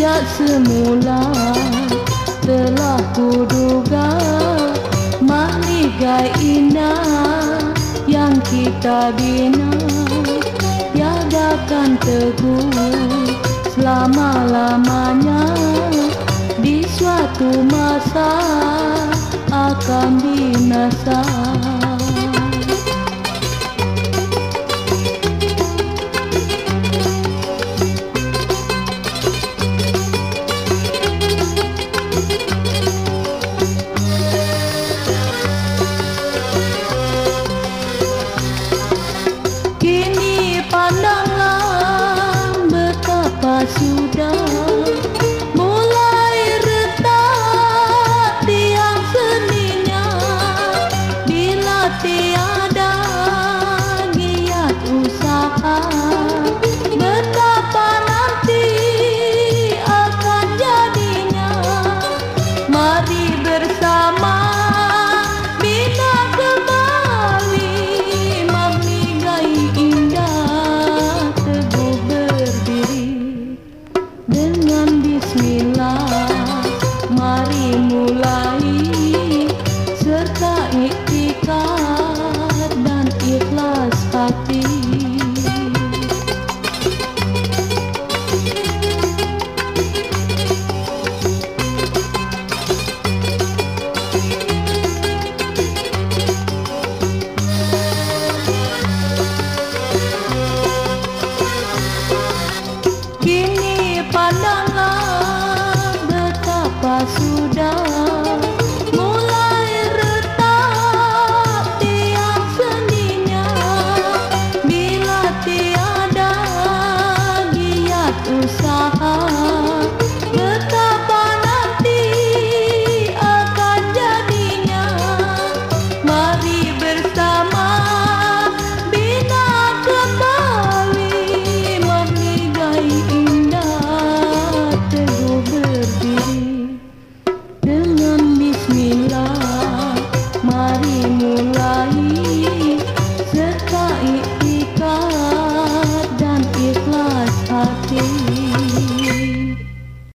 Sejak semula telah kuduga Mahligai indah yang kita bina. Tiadakan teguh selama-lamanya Di suatu masa akan binasa Nhìn